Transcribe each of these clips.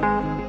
Bye.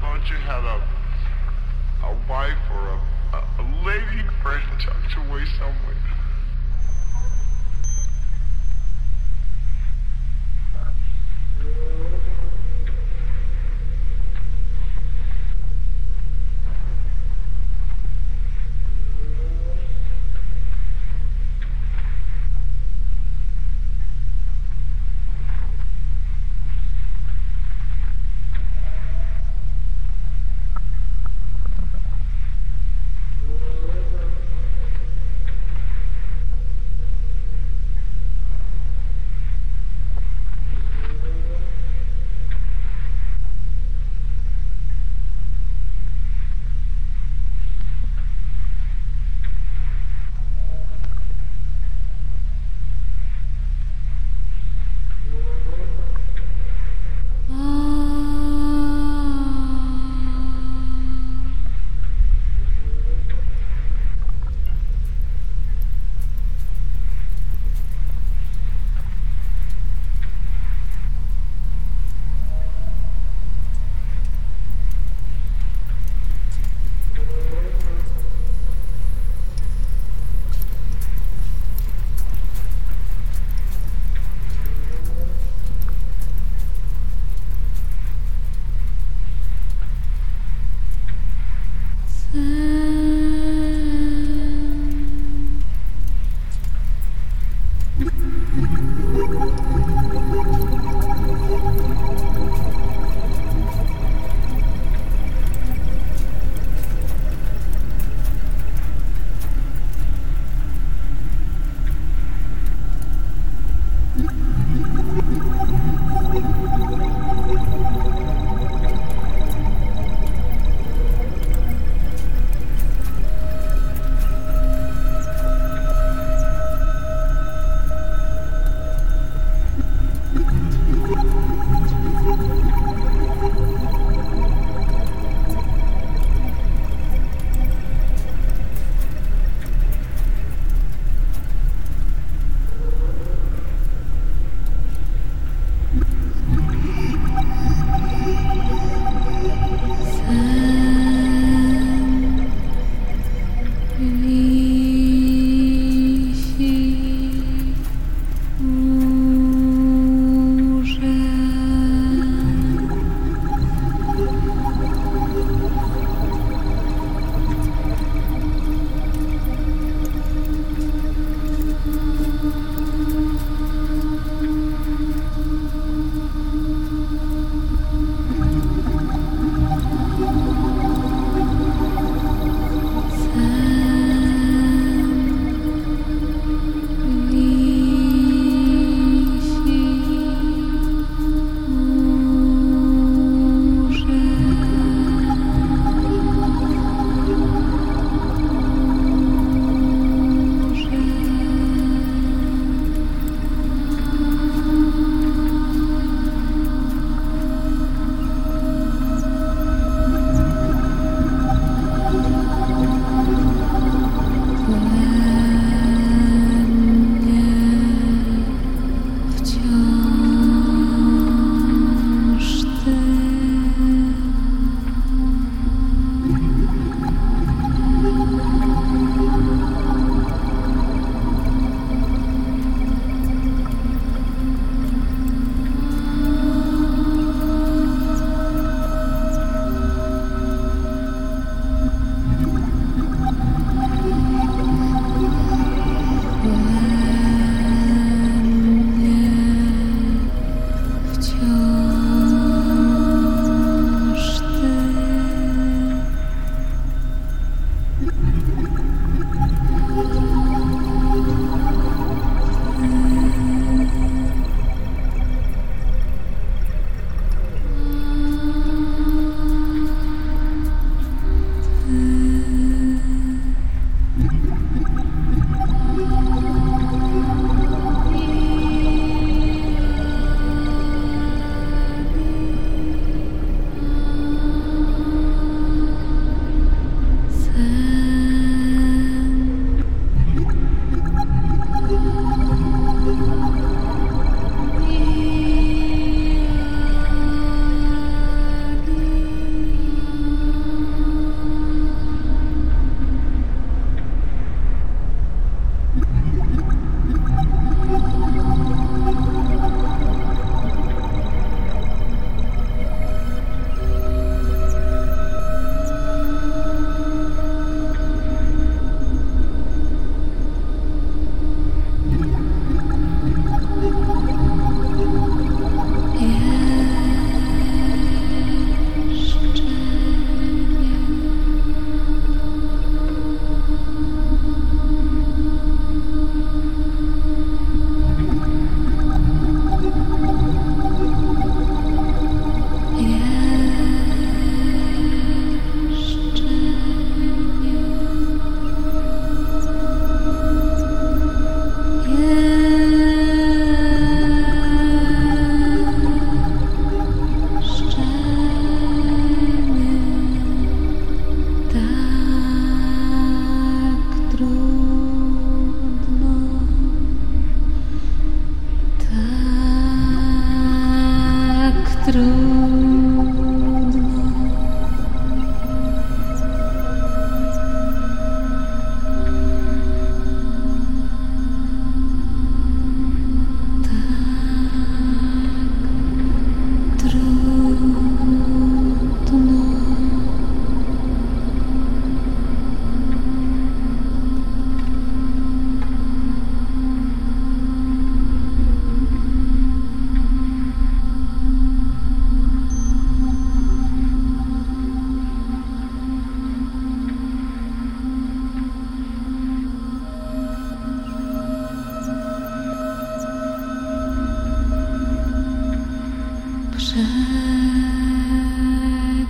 why don't you have a a wife or a, a, a lady friend tucked away somewhere?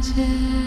magic.